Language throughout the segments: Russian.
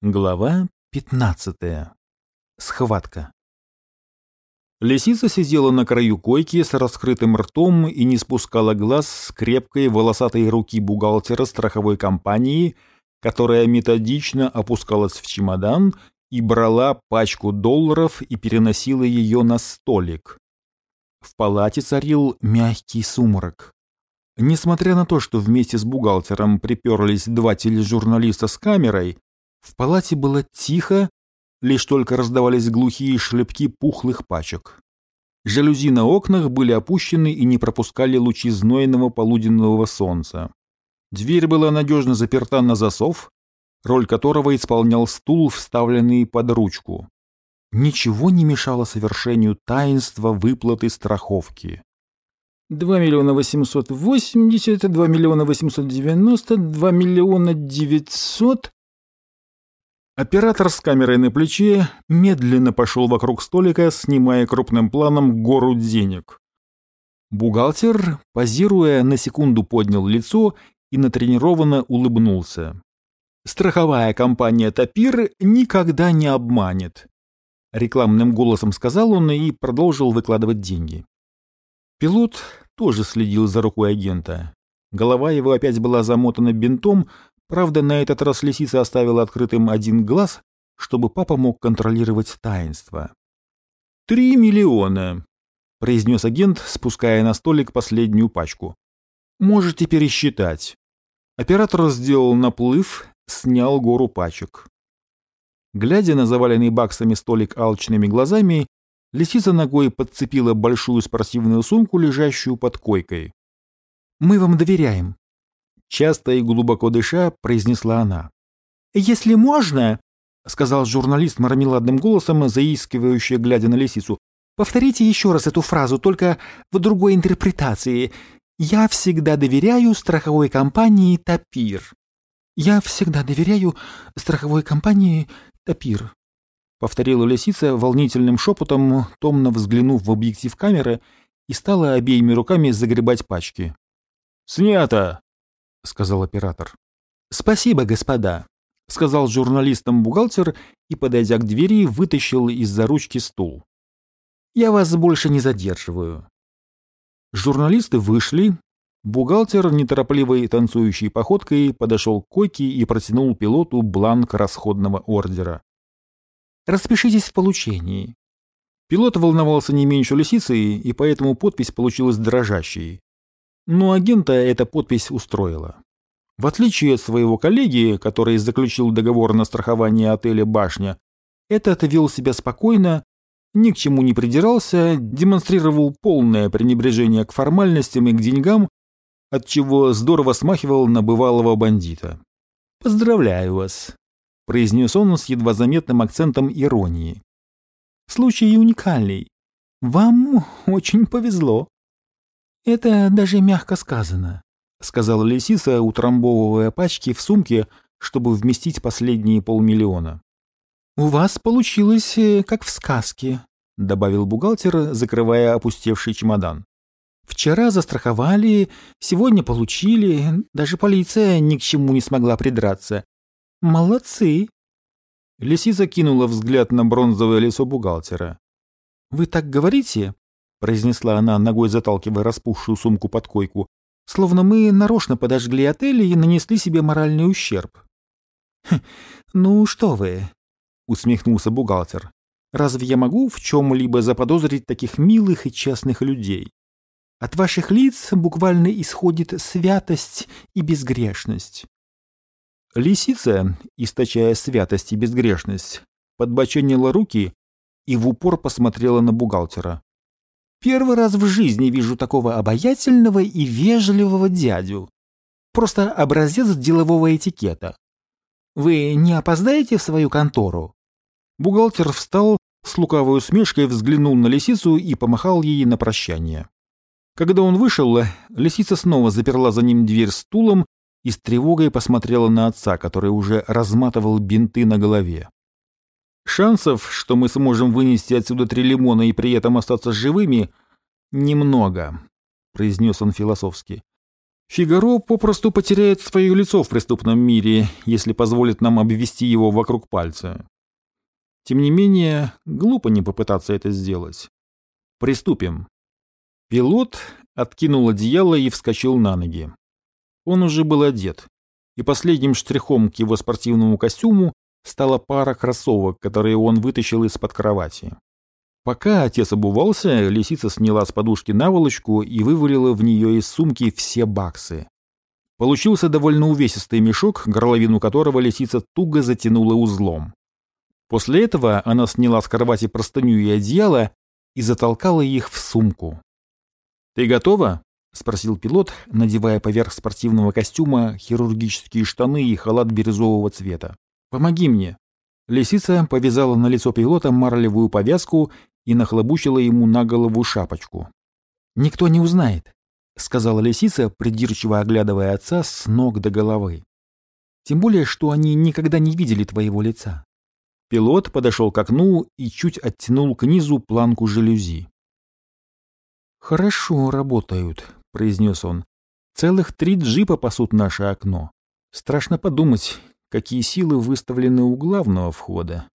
Глава 15. Схватка. Лисица сидела на краю койки с раскрытым ртом и не спускала глаз с крепкой волосатой руки бухгалтера страховой компании, которая методично опускалась в чемодан и брала пачку долларов и переносила ее на столик. В палате царил мягкий сумрак. Несмотря на то, что вместе с бухгалтером приперлись два тележурналиста с камерой, в палате было тихо, лишь только раздавались глухие шлепки пухлых пачек. Жалюзи на окнах были опущены и не пропускали лучи знойного полуденного солнца. Дверь была надежно заперта на засов, роль которого исполнял стул, вставленный под ручку. Ничего не мешало совершению таинства выплаты страховки. Два миллиона восемьсот восемьдесят, два миллиона восемьсот девяносто, два миллиона девятьсот... Оператор с камерой на плече медленно пошел вокруг столика, снимая крупным планом гору денег. Бухгалтер, позируя, на секунду поднял лицо и натренированно улыбнулся. «Страховая компания «Тапир» никогда не обманет», — рекламным голосом сказал он и продолжил выкладывать деньги. Пилот тоже следил за рукой агента. Голова его опять была замотана бинтом, Правда, на этот раз лисица оставила открытым один глаз, чтобы папа мог контролировать таинство. «Три миллиона», — произнес агент, спуская на столик последнюю пачку. «Можете пересчитать». Оператор сделал наплыв, снял гору пачек. Глядя на заваленный баксами столик алчными глазами, лисица ногой подцепила большую спортивную сумку, лежащую под койкой. «Мы вам доверяем», Часто и глубоко дыша, произнесла она. «Если можно», — сказал журналист мармеладным голосом, заискивающе глядя на лисицу, «повторите еще раз эту фразу, только в другой интерпретации. Я всегда доверяю страховой компании «Тапир». Я всегда доверяю страховой компании «Тапир», — повторила лисица волнительным шепотом, томно взглянув в объектив камеры, и стала обеими руками загребать пачки. «Снято!» — сказал оператор. «Спасибо, господа», — сказал журналистам бухгалтер и, подойдя к двери, вытащил из-за ручки стул. «Я вас больше не задерживаю». Журналисты вышли. Бухгалтер, неторопливой танцующей походкой, подошел к койке и протянул пилоту бланк расходного ордера. «Распишитесь в получении». Пилот волновался не меньше лисицы, и поэтому подпись получилась дрожащей. Но агента эта подпись устроила. В отличие от своего коллеги, который заключил договор на страхование отеля «Башня», этот вел себя спокойно, ни к чему не придирался, демонстрировал полное пренебрежение к формальностям и к деньгам, от чего здорово смахивал на бывалого бандита. «Поздравляю вас», — произнес он с едва заметным акцентом иронии. «Случай уникальный. Вам очень повезло». «Это даже мягко сказано», — сказала лисица, утрамбовывая пачки в сумке, чтобы вместить последние полмиллиона. «У вас получилось, э, как в сказке», — добавил бухгалтер, закрывая опустевший чемодан. «Вчера застраховали, сегодня получили, даже полиция ни к чему не смогла придраться. Молодцы!» Лисица кинула взгляд на бронзовое лицо бухгалтера. «Вы так говорите, — произнесла она, ногой заталкивая распухшую сумку под койку, — словно мы нарочно подожгли отель и нанесли себе моральный ущерб. «Хм, «Ну что вы», — усмехнулся бухгалтер, — «разве я могу в чем-либо заподозрить таких милых и честных людей? От ваших лиц буквально исходит святость и безгрешность». Лисица, источая святость и безгрешность, подбоченила руки и в упор посмотрела на бухгалтера. Первый раз в жизни вижу такого обаятельного и вежливого дядю. Просто образец делового этикета. Вы не опоздаете в свою контору?» Бухгалтер встал, с лукавой усмешкой взглянул на лисицу и помахал ей на прощание. Когда он вышел, лисица снова заперла за ним дверь стулом и с тревогой посмотрела на отца, который уже разматывал бинты на голове. Шансов, что мы сможем вынести отсюда три лимона и при этом остаться живыми, немного, произнес он философски. Фигаро попросту потеряет свое лицо в преступном мире, если позволит нам обвести его вокруг пальца. Тем не менее, глупо не попытаться это сделать. Приступим. Пилот откинул одеяло и вскочил на ноги. Он уже был одет, и последним штрихом к его спортивному костюму стала пара кроссовок, которые он вытащил из-под кровати. Пока отец обувался, лисица сняла с подушки наволочку и вывалила в нее из сумки все баксы. Получился довольно увесистый мешок, горловину которого лисица туго затянула узлом. После этого она сняла с кровати простыню и одеяло и затолкала их в сумку. «Ты готова?» — спросил пилот, надевая поверх спортивного костюма хирургические штаны и халат бирюзового цвета. «Помоги мне». Лисица повязала на лицо пилота марлевую повязку и нахлобучила ему на голову шапочку. «Никто не узнает», — сказала лисица, придирчиво оглядывая отца с ног до головы. «Тем более, что они никогда не видели твоего лица». Пилот подошел к окну и чуть оттянул к низу планку жалюзи. «Хорошо работают», — произнес он. «Целых три джипа пасут наше окно. Страшно подумать, какие силы выставлены у главного входа».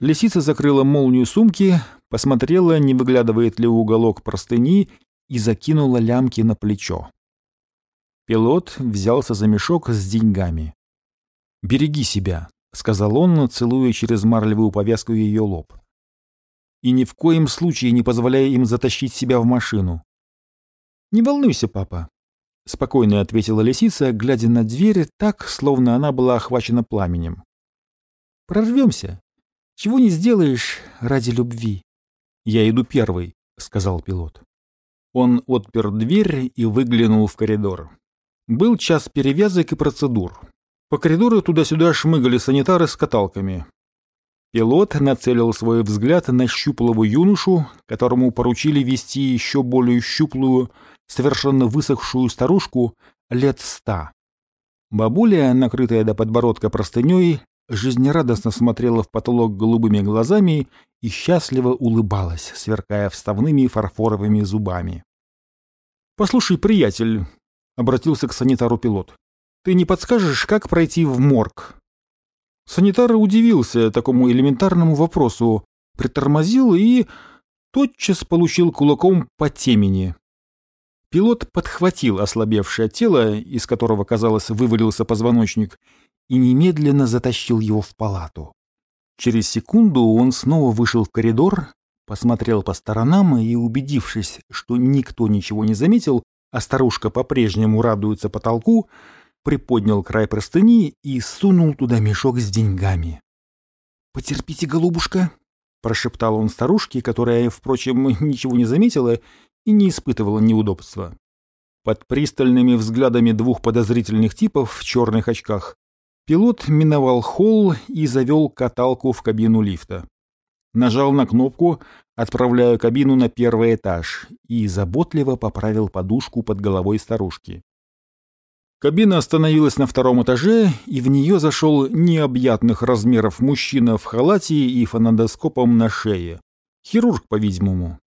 Лисица закрыла молнию сумки, посмотрела, не выглядывает ли уголок простыни, и закинула лямки на плечо. Пилот взялся за мешок с деньгами. «Береги себя», — сказал он, целуя через марлевую повязку ее лоб. «И ни в коем случае не позволяя им затащить себя в машину». «Не волнуйся, папа», — спокойно ответила лисица, глядя на дверь так, словно она была охвачена пламенем. «Прорвемся. Чего не сделаешь ради любви? Я иду первый, сказал пилот. Он отпер дверь и выглянул в коридор. Был час перевязок и процедур. По коридору туда-сюда шмыгали санитары с каталками. Пилот нацелил свой взгляд на щуплого юношу, которому поручили вести еще более щуплую, совершенно высохшую старушку лет ста. Бабуля, накрытая до подбородка простыней, жизнерадостно смотрела в потолок голубыми глазами и счастливо улыбалась, сверкая вставными фарфоровыми зубами. «Послушай, приятель», — обратился к санитару пилот, — «ты не подскажешь, как пройти в морг?» Санитар удивился такому элементарному вопросу, притормозил и тотчас получил кулаком по темени. Пилот подхватил ослабевшее тело, из которого, казалось, вывалился позвоночник, и немедленно затащил его в палату. Через секунду он снова вышел в коридор, посмотрел по сторонам и, убедившись, что никто ничего не заметил, а старушка по-прежнему радуется потолку, приподнял край простыни и сунул туда мешок с деньгами. «Потерпите, голубушка», — прошептал он старушке, которая, впрочем, ничего не заметила и не испытывала неудобства. Под пристальными взглядами двух подозрительных типов в черных очках Пилот миновал холл и завел каталку в кабину лифта. Нажал на кнопку, отправляя кабину на первый этаж, и заботливо поправил подушку под головой старушки. Кабина остановилась на втором этаже, и в нее зашел необъятных размеров мужчина в халате и фонодоскопом на шее. Хирург, по-видимому.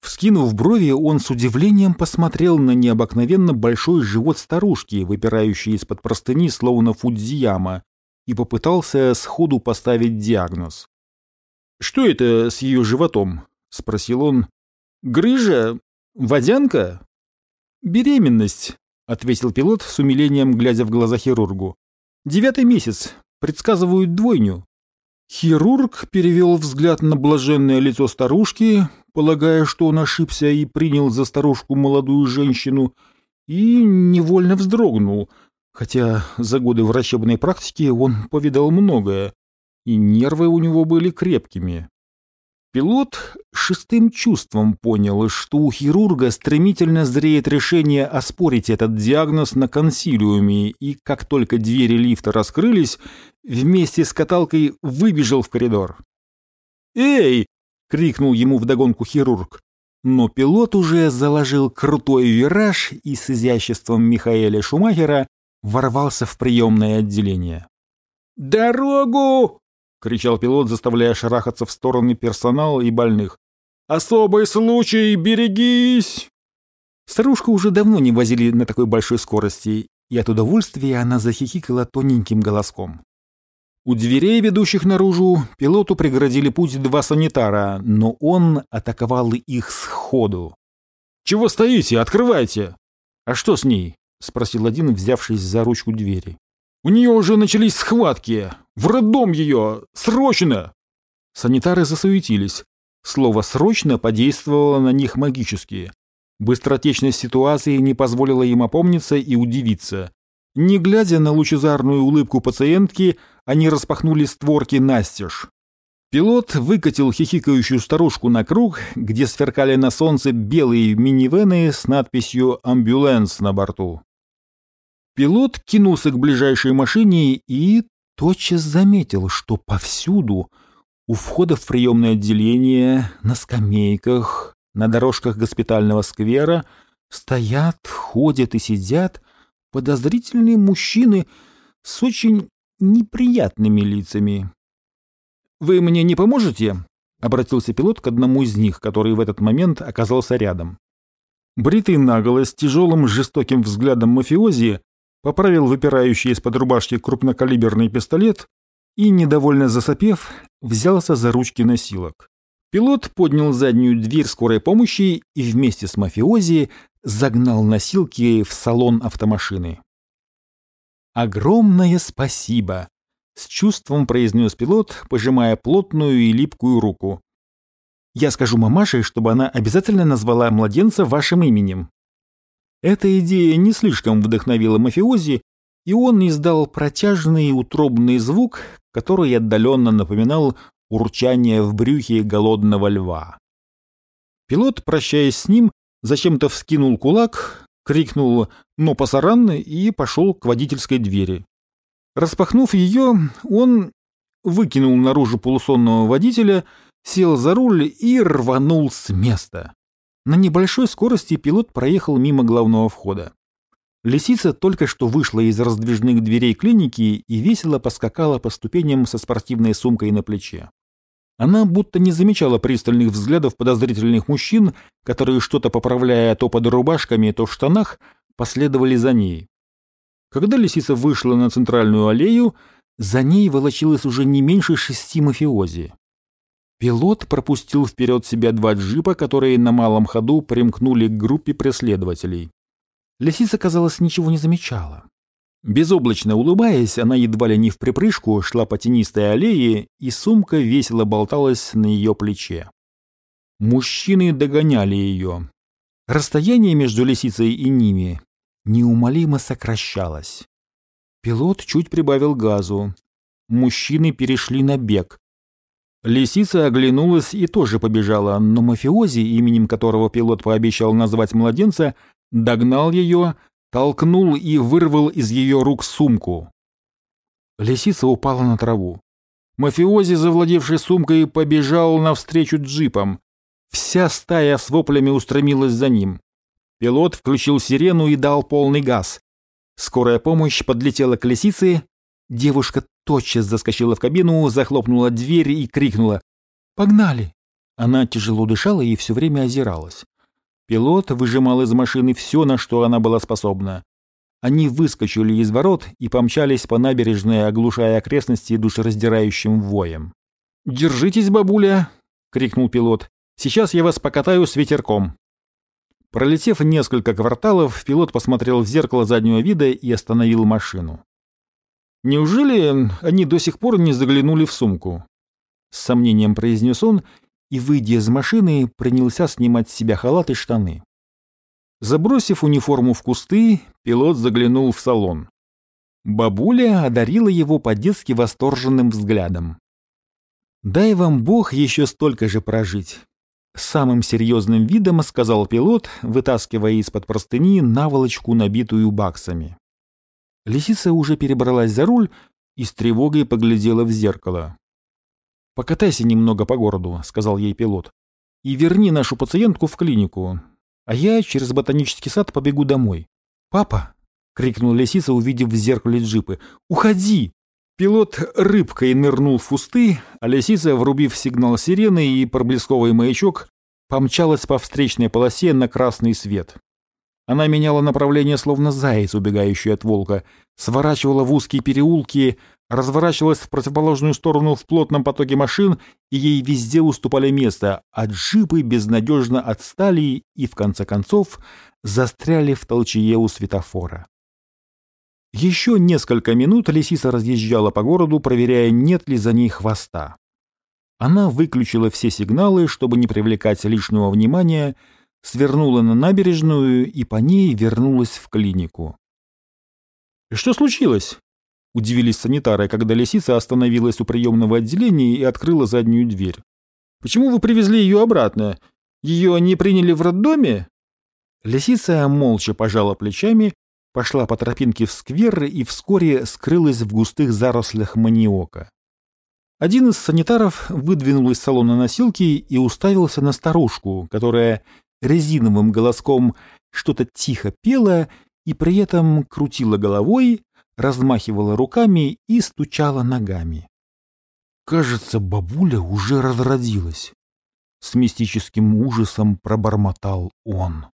Вскинув брови, он с удивлением посмотрел на необыкновенно большой живот старушки, выпирающий из-под простыни, словно фудзияма, и попытался сходу поставить диагноз. «Что это с ее животом?» — спросил он. «Грыжа? Водянка?» «Беременность», — ответил пилот с умилением, глядя в глаза хирургу. «Девятый месяц. Предсказывают двойню». Хирург перевел взгляд на блаженное лицо старушки, полагая, что он ошибся и принял за старушку молодую женщину, и невольно вздрогнул, хотя за годы врачебной практики он повидал многое, и нервы у него были крепкими. Пилот шестым чувством понял, что у хирурга стремительно зреет решение оспорить этот диагноз на консилиуме, и как только двери лифта раскрылись, вместе с каталкой выбежал в коридор. «Эй!» — крикнул ему вдогонку хирург. Но пилот уже заложил крутой вираж и с изяществом Михаэля Шумахера ворвался в приемное отделение. «Дорогу!» — кричал пилот, заставляя шарахаться в стороны персонала и больных. «Особый случай! Берегись!» Старушку уже давно не возили на такой большой скорости, и от удовольствия она захихикала тоненьким голоском. У дверей, ведущих наружу, пилоту преградили путь два санитара, но он атаковал их сходу. «Чего стоите? Открывайте!» «А что с ней?» — спросил один, взявшись за ручку двери. «У нее уже начались схватки! В роддом ее! Срочно!» Санитары засуетились. Слово «срочно» подействовало на них магически. Быстротечность ситуации не позволила им опомниться и удивиться. Не глядя на лучезарную улыбку пациентки, они распахнули створки настежь. Пилот выкатил хихикающую старушку на круг, где сверкали на солнце белые минивены с надписью «Амбюленс» на борту. Пилот кинулся к ближайшей машине и тотчас заметил, что повсюду, у входа в приемное отделение, на скамейках, на дорожках госпитального сквера, стоят, ходят и сидят подозрительные мужчины с очень неприятными лицами. «Вы мне не поможете?» — обратился пилот к одному из них, который в этот момент оказался рядом. Бритый наголо с тяжелым жестоким взглядом мафиози поправил выпирающий из-под рубашки крупнокалиберный пистолет и, недовольно засопев, взялся за ручки носилок. Пилот поднял заднюю дверь скорой помощи и вместе с мафиози загнал носилки в салон автомашины. «Огромное спасибо!» — с чувством произнес пилот, пожимая плотную и липкую руку. «Я скажу мамаше, чтобы она обязательно назвала младенца вашим именем». Эта идея не слишком вдохновила мафиози, и он издал протяжный утробный звук, который отдаленно напоминал урчание в брюхе голодного льва. Пилот, прощаясь с ним, зачем-то вскинул кулак, крикнул «но пасаран» и пошел к водительской двери. Распахнув ее, он выкинул наружу полусонного водителя, сел за руль и рванул с места. На небольшой скорости пилот проехал мимо главного входа. Лисица только что вышла из раздвижных дверей клиники и весело поскакала по ступеням со спортивной сумкой на плече. Она будто не замечала пристальных взглядов подозрительных мужчин, которые, что-то поправляя то под рубашками, то в штанах, последовали за ней. Когда лисица вышла на центральную аллею, за ней волочилось уже не меньше шести мафиози. Пилот пропустил вперед себя два джипа, которые на малом ходу примкнули к группе преследователей. Лисица, казалось, ничего не замечала. Безоблачно улыбаясь, она едва ли не в припрыжку шла по тенистой аллее, и сумка весело болталась на ее плече. Мужчины догоняли ее. Расстояние между лисицей и ними неумолимо сокращалось. Пилот чуть прибавил газу. Мужчины перешли на бег. Лисица оглянулась и тоже побежала, но мафиози, именем которого пилот пообещал назвать младенца, догнал ее, толкнул и вырвал из ее рук сумку. Лисица упала на траву. Мафиози, завладевший сумкой, побежал навстречу джипам. Вся стая с воплями устремилась за ним. Пилот включил сирену и дал полный газ. Скорая помощь подлетела к лисице. Девушка тотчас заскочила в кабину, захлопнула дверь и крикнула «Погнали!». Она тяжело дышала и все время озиралась. Пилот выжимал из машины все, на что она была способна. Они выскочили из ворот и помчались по набережной, оглушая окрестности душераздирающим воем. «Держитесь, бабуля!» — крикнул пилот. «Сейчас я вас покатаю с ветерком». Пролетев несколько кварталов, пилот посмотрел в зеркало заднего вида и остановил машину. «Неужели они до сих пор не заглянули в сумку?» С сомнением произнес он и, выйдя из машины, принялся снимать с себя халат и штаны. Забросив униформу в кусты, пилот заглянул в салон. Бабуля одарила его по-детски восторженным взглядом. «Дай вам Бог еще столько же прожить», — самым серьезным видом сказал пилот, вытаскивая из-под простыни наволочку, набитую баксами. Лисица уже перебралась за руль и с тревогой поглядела в зеркало. «Покатайся немного по городу», — сказал ей пилот. «И верни нашу пациентку в клинику. А я через ботанический сад побегу домой». «Папа!» — крикнул лисица, увидев в зеркале джипы. «Уходи!» Пилот рыбкой нырнул в кусты, а лисица, врубив сигнал сирены и проблесковый маячок, помчалась по встречной полосе на красный свет. Она меняла направление, словно заяц, убегающий от волка, сворачивала в узкие переулки, разворачивалась в противоположную сторону в плотном потоке машин, и ей везде уступали место, а джипы безнадежно отстали и, в конце концов, застряли в толчее у светофора. Еще несколько минут лисица разъезжала по городу, проверяя, нет ли за ней хвоста. Она выключила все сигналы, чтобы не привлекать лишнего внимания, свернула на набережную и по ней вернулась в клинику. «Что случилось?» — удивились санитары, когда лисица остановилась у приемного отделения и открыла заднюю дверь. «Почему вы привезли ее обратно? Ее не приняли в роддоме?» Лисица молча пожала плечами, пошла по тропинке в сквер и вскоре скрылась в густых зарослях маниока. Один из санитаров выдвинул из салона носилки и уставился на старушку, которая резиновым голоском что-то тихо пела и при этом крутила головой, размахивала руками и стучала ногами. Кажется, бабуля уже разродилась. С мистическим ужасом пробормотал он.